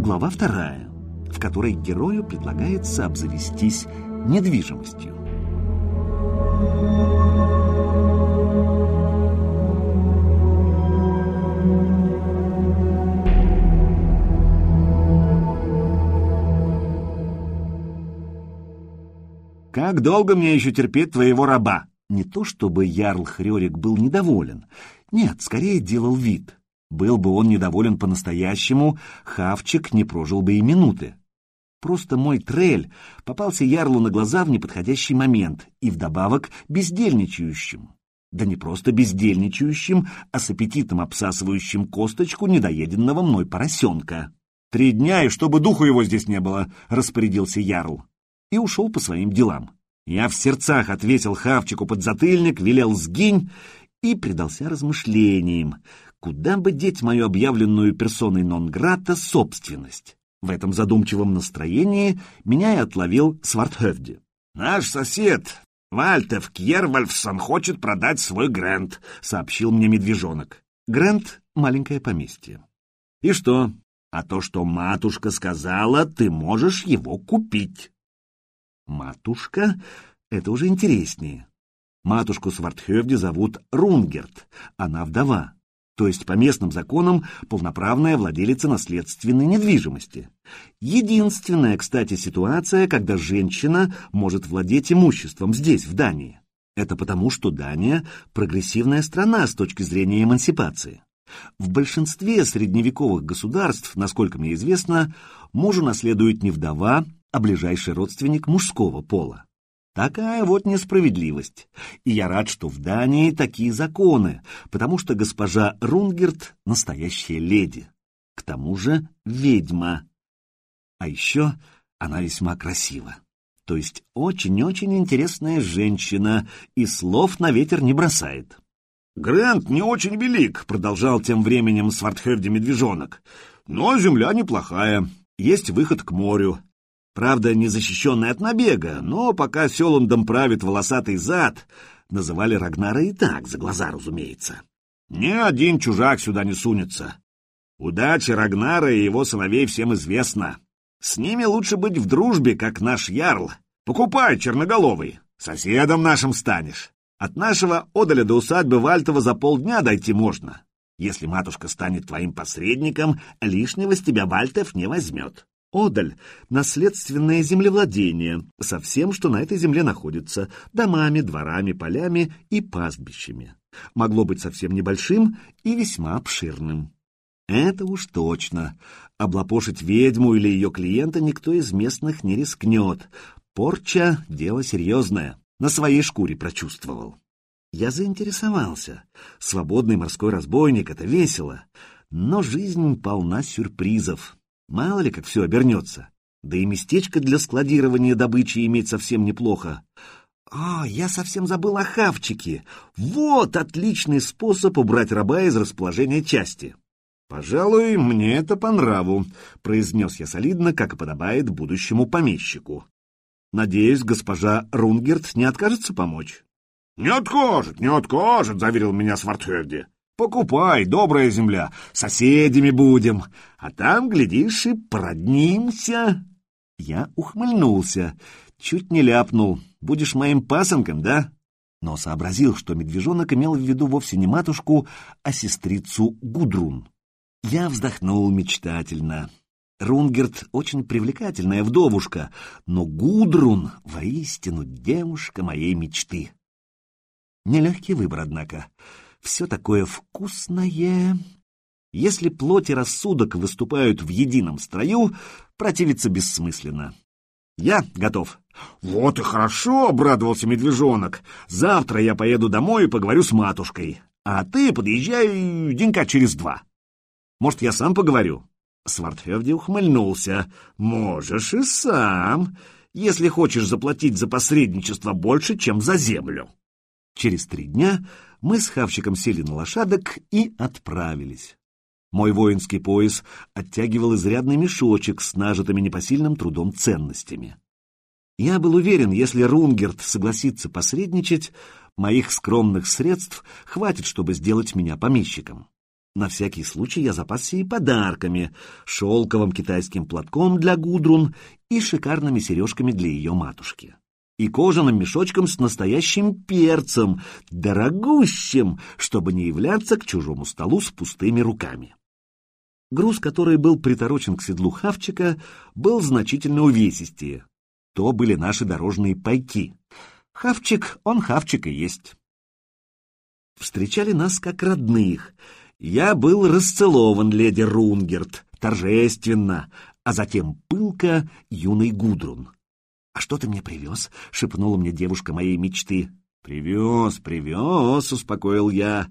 глава вторая, в которой герою предлагается обзавестись недвижимостью. «Как долго мне еще терпеть твоего раба?» Не то чтобы Ярл Хрёрик был недоволен. Нет, скорее делал вид. Был бы он недоволен по-настоящему, Хавчик не прожил бы и минуты. Просто мой трель попался Ярлу на глаза в неподходящий момент и вдобавок бездельничающим. Да не просто бездельничающим, а с аппетитом обсасывающим косточку недоеденного мной поросенка. «Три дня, и чтобы духу его здесь не было», — распорядился Ярл. И ушел по своим делам. Я в сердцах ответил Хавчику под затыльник, велел сгинь и предался размышлениям, куда бы деть мою объявленную персоной нон-грата собственность. В этом задумчивом настроении меня и отловил Свартхевди. «Наш сосед, Вальтев Кьервальфсон, хочет продать свой Грэнд», — сообщил мне медвежонок. Грэнд — маленькое поместье. «И что?» «А то, что матушка сказала, ты можешь его купить». Матушка — это уже интереснее. Матушку Свартхевди зовут Рунгерт, она вдова, то есть по местным законам полноправная владелица наследственной недвижимости. Единственная, кстати, ситуация, когда женщина может владеть имуществом здесь, в Дании. Это потому, что Дания — прогрессивная страна с точки зрения эмансипации. В большинстве средневековых государств, насколько мне известно, мужу наследует не вдова, а ближайший родственник мужского пола. Такая вот несправедливость. И я рад, что в Дании такие законы, потому что госпожа Рунгерт — настоящая леди. К тому же ведьма. А еще она весьма красива. То есть очень-очень интересная женщина и слов на ветер не бросает. «Грэнд не очень велик», — продолжал тем временем Свартхерди Медвежонок. «Но земля неплохая, есть выход к морю, Правда, не защищенный от набега, но пока Селандом правит волосатый зад, называли Рагнара и так, за глаза, разумеется. Ни один чужак сюда не сунется. Удача Рагнара и его сыновей всем известна. С ними лучше быть в дружбе, как наш ярл. Покупай, черноголовый, соседом нашим станешь. От нашего одаля до усадьбы Вальтова за полдня дойти можно. Если матушка станет твоим посредником, лишнего с тебя Вальтов не возьмет. Одаль — наследственное землевладение со всем, что на этой земле находится, домами, дворами, полями и пастбищами. Могло быть совсем небольшим и весьма обширным. Это уж точно. Облапошить ведьму или ее клиента никто из местных не рискнет. Порча — дело серьезное. На своей шкуре прочувствовал. Я заинтересовался. Свободный морской разбойник — это весело. Но жизнь полна сюрпризов. Мало ли, как все обернется. Да и местечко для складирования добычи иметь совсем неплохо. А, я совсем забыл о хавчике. Вот отличный способ убрать раба из расположения части. «Пожалуй, мне это по нраву», — произнес я солидно, как и подобает будущему помещику. «Надеюсь, госпожа Рунгерт не откажется помочь?» «Не откажет, не откажет», — заверил меня Свартхерди. Покупай, добрая земля, соседями будем, а там, глядишь, и проднимся. Я ухмыльнулся, чуть не ляпнул. Будешь моим пасынком, да? Но сообразил, что медвежонок имел в виду вовсе не матушку, а сестрицу Гудрун. Я вздохнул мечтательно. Рунгерт очень привлекательная вдовушка, но Гудрун воистину девушка моей мечты. Нелегкий выбор, однако все такое вкусное. Если плоть и рассудок выступают в едином строю, противиться бессмысленно. Я готов. Вот и хорошо, обрадовался медвежонок. Завтра я поеду домой и поговорю с матушкой. А ты подъезжай денька через два. Может, я сам поговорю? Свартфевди ухмыльнулся. Можешь и сам, если хочешь заплатить за посредничество больше, чем за землю. Через три дня мы с Хавчиком сели на лошадок и отправились. Мой воинский пояс оттягивал изрядный мешочек с нажитыми непосильным трудом ценностями. Я был уверен, если Рунгерт согласится посредничать, моих скромных средств хватит, чтобы сделать меня помещиком. На всякий случай я запасся и подарками, шелковым китайским платком для Гудрун и шикарными сережками для ее матушки. И кожаным мешочком с настоящим перцем, дорогущим, чтобы не являться к чужому столу с пустыми руками. Груз, который был приторочен к седлу хавчика, был значительно увесистее. То были наши дорожные пайки. Хавчик, он хавчик и есть. Встречали нас как родных — я был расцелован леди Рунгерт, торжественно, а затем пылко юный Гудрун. «А что ты мне привез?» — шепнула мне девушка моей мечты. «Привез, привез», — успокоил я,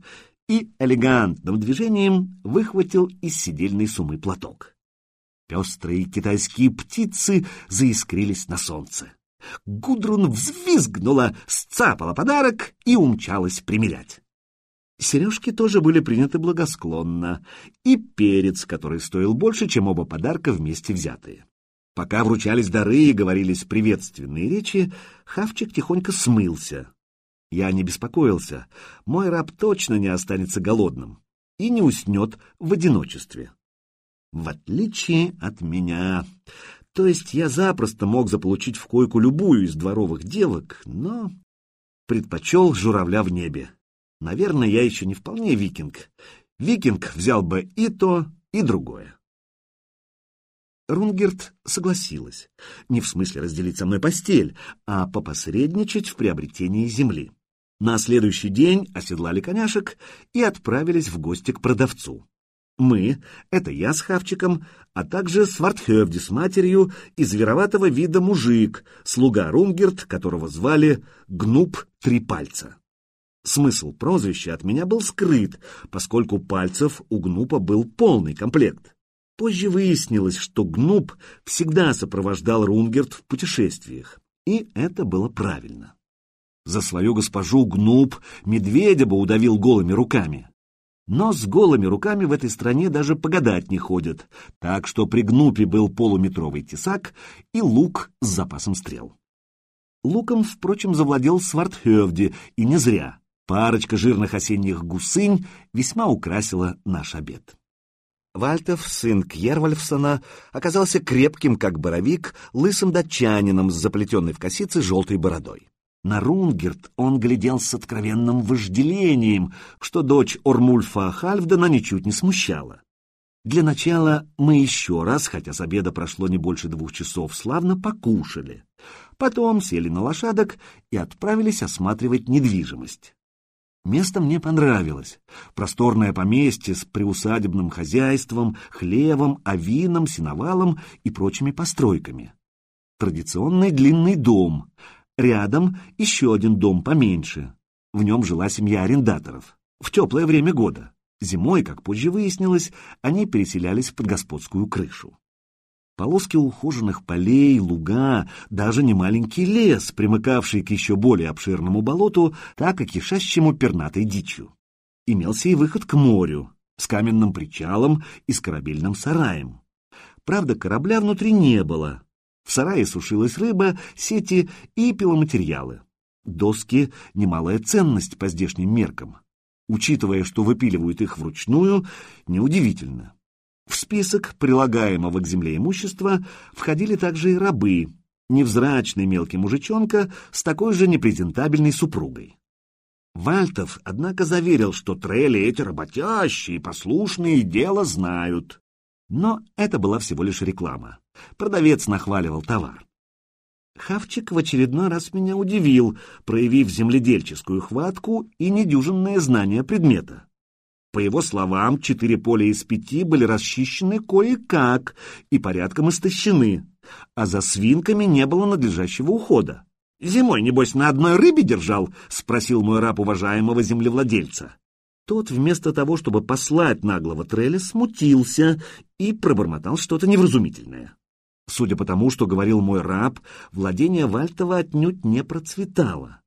и элегантным движением выхватил из сидельной сумы платок. Пестрые китайские птицы заискрились на солнце. Гудрун взвизгнула, сцапала подарок и умчалась примерять. Сережки тоже были приняты благосклонно, и перец, который стоил больше, чем оба подарка вместе взятые. Пока вручались дары и говорились приветственные речи, Хавчик тихонько смылся. Я не беспокоился, мой раб точно не останется голодным и не уснет в одиночестве. В отличие от меня. То есть я запросто мог заполучить в койку любую из дворовых девок, но предпочел журавля в небе. Наверное, я еще не вполне викинг. Викинг взял бы и то, и другое. Рунгерт согласилась. Не в смысле разделить со мной постель, а попосредничать в приобретении земли. На следующий день оседлали коняшек и отправились в гости к продавцу. Мы, это я с Хавчиком, а также Свартхевди с матерью и звероватого вида мужик, слуга Рунгерт, которого звали Гнуб Три Пальца. Смысл прозвища от меня был скрыт, поскольку пальцев у Гнупа был полный комплект. Позже выяснилось, что Гнуп всегда сопровождал Рунгерт в путешествиях, и это было правильно. За свою госпожу Гнуп медведя бы удавил голыми руками. Но с голыми руками в этой стране даже погадать не ходят, так что при Гнупе был полуметровый тесак и лук с запасом стрел. Луком, впрочем, завладел Свартхевди, и не зря. Парочка жирных осенних гусынь весьма украсила наш обед. Вальтов, сын Кьервальфсона, оказался крепким, как боровик, лысым датчанином с заплетенной в косице желтой бородой. На Рунгерт он глядел с откровенным вожделением, что дочь Ормульфа Хальфдена ничуть не смущала. Для начала мы еще раз, хотя с обеда прошло не больше двух часов, славно покушали. Потом сели на лошадок и отправились осматривать недвижимость. Место мне понравилось. Просторное поместье с приусадебным хозяйством, хлевом, авином, сеновалом и прочими постройками. Традиционный длинный дом. Рядом еще один дом поменьше. В нем жила семья арендаторов. В теплое время года. Зимой, как позже выяснилось, они переселялись под господскую крышу. Полоски ухоженных полей, луга, даже немаленький лес, примыкавший к еще более обширному болоту, так и кишащему пернатой дичью. Имелся и выход к морю, с каменным причалом и с корабельным сараем. Правда, корабля внутри не было. В сарае сушилась рыба, сети и пиломатериалы. Доски — немалая ценность по здешним меркам. Учитывая, что выпиливают их вручную, неудивительно. В список прилагаемого к земле имущества входили также и рабы, невзрачный мелкий мужичонка с такой же непрезентабельной супругой. Вальтов, однако, заверил, что трели эти работящие, послушные, дело знают. Но это была всего лишь реклама. Продавец нахваливал товар. Хавчик в очередной раз меня удивил, проявив земледельческую хватку и недюжинное знание предмета. По его словам, четыре поля из пяти были расчищены кое-как и порядком истощены, а за свинками не было надлежащего ухода. «Зимой, небось, на одной рыбе держал?» — спросил мой раб уважаемого землевладельца. Тот, вместо того, чтобы послать наглого Треля, смутился и пробормотал что-то невразумительное. Судя по тому, что говорил мой раб, владение Вальтова отнюдь не процветало.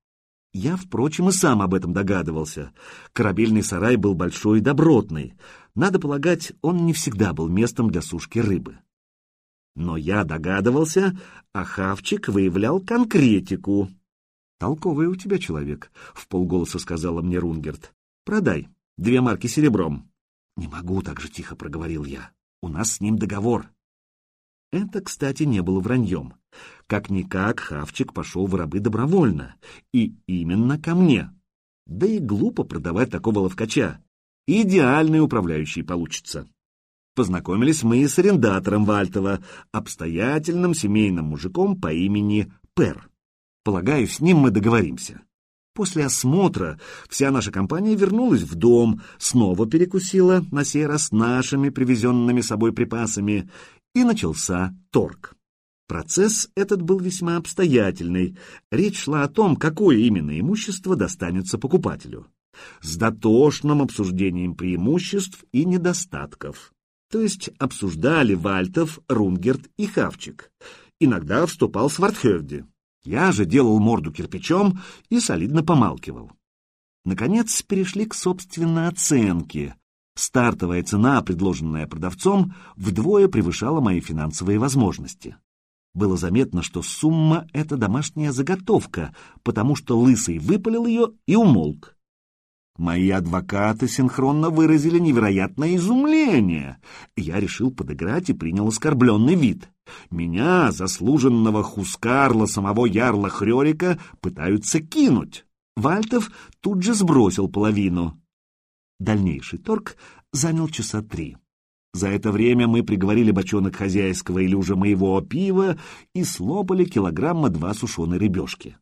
Я, впрочем, и сам об этом догадывался. Корабельный сарай был большой и добротный. Надо полагать, он не всегда был местом для сушки рыбы. Но я догадывался, а Хавчик выявлял конкретику. «Толковый у тебя человек», — в полголоса сказала мне Рунгерт. «Продай. Две марки серебром. Не могу, так же тихо проговорил я. У нас с ним договор. Это, кстати, не было враньем. Как-никак Хавчик пошел в рабы добровольно. И именно ко мне. Да и глупо продавать такого ловкача. Идеальный управляющий получится. Познакомились мы с арендатором Вальтова, обстоятельным семейным мужиком по имени Пер. Полагаю, с ним мы договоримся. После осмотра вся наша компания вернулась в дом, снова перекусила, на сей раз нашими привезенными собой припасами, и начался торг. Процесс этот был весьма обстоятельный. Речь шла о том, какое именно имущество достанется покупателю. С дотошным обсуждением преимуществ и недостатков. То есть обсуждали Вальтов, Рунгерт и Хавчик. Иногда вступал Свартхевди. Я же делал морду кирпичом и солидно помалкивал. Наконец перешли к собственной оценке. Стартовая цена, предложенная продавцом, вдвое превышала мои финансовые возможности. Было заметно, что сумма — это домашняя заготовка, потому что Лысый выпалил ее и умолк. Мои адвокаты синхронно выразили невероятное изумление. Я решил подыграть и принял оскорбленный вид. Меня, заслуженного хускарла самого ярла Хрёрика, пытаются кинуть. Вальтов тут же сбросил половину. Дальнейший торг занял часа три. За это время мы приговорили бочонок хозяйского или уже моего пива и слопали килограмма два сушеной рыбешки.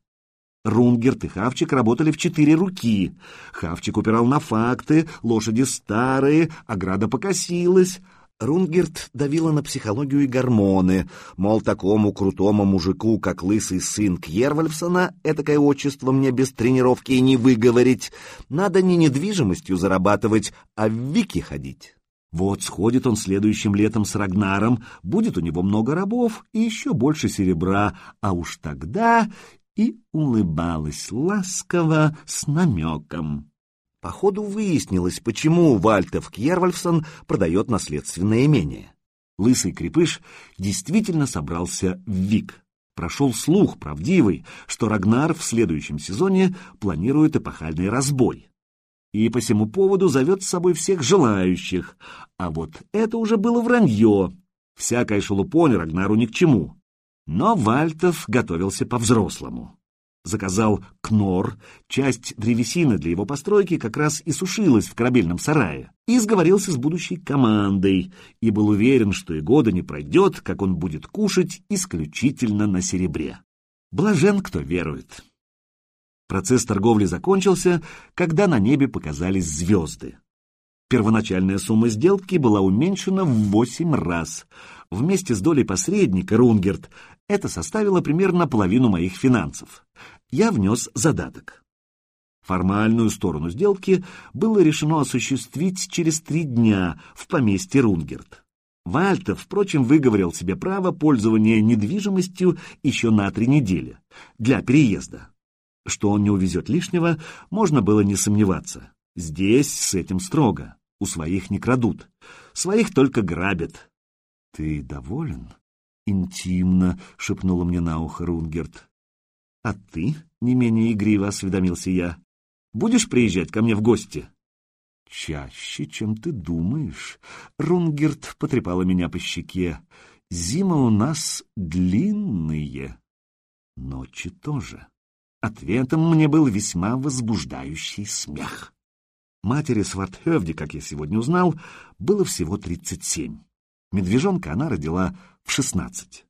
Рунгерт и Хавчик работали в четыре руки. Хавчик упирал на факты, лошади старые, ограда покосилась. Рунгерт давила на психологию и гормоны, мол, такому крутому мужику, как лысый сын Кьервальфсона, этакое отчество мне без тренировки и не выговорить. Надо не недвижимостью зарабатывать, а в Вики ходить. Вот сходит он следующим летом с Рагнаром, будет у него много рабов и еще больше серебра, а уж тогда и улыбалась ласково с намеком. Походу выяснилось, почему Вальтов Кьервальфсон продает наследственное имение. Лысый крепыш действительно собрался в Вик. Прошел слух, правдивый, что Рагнар в следующем сезоне планирует эпохальный разбой. И по всему поводу зовет с собой всех желающих. А вот это уже было вранье. Всякая шелупонь Рагнару ни к чему. Но Вальтов готовился по-взрослому. Заказал кнор, часть древесины для его постройки как раз и сушилась в корабельном сарае, и сговорился с будущей командой, и был уверен, что и года не пройдет, как он будет кушать исключительно на серебре. Блажен, кто верует. Процесс торговли закончился, когда на небе показались звезды. Первоначальная сумма сделки была уменьшена в восемь раз. Вместе с долей посредника, Рунгерт, это составило примерно половину моих финансов. Я внес задаток. Формальную сторону сделки было решено осуществить через три дня в поместье Рунгерт. Вальтов, впрочем, выговорил себе право пользования недвижимостью еще на три недели для переезда. Что он не увезет лишнего, можно было не сомневаться. Здесь с этим строго. У своих не крадут. Своих только грабят. — Ты доволен? — интимно шепнула мне на ухо Рунгерт. — А ты, не менее игриво осведомился я, будешь приезжать ко мне в гости? — Чаще, чем ты думаешь. Рунгерт потрепала меня по щеке. Зима у нас длинные. Ночи тоже. Ответом мне был весьма возбуждающий смех. Матери Свартхевди, как я сегодня узнал, было всего 37. Медвежонка она родила в 16.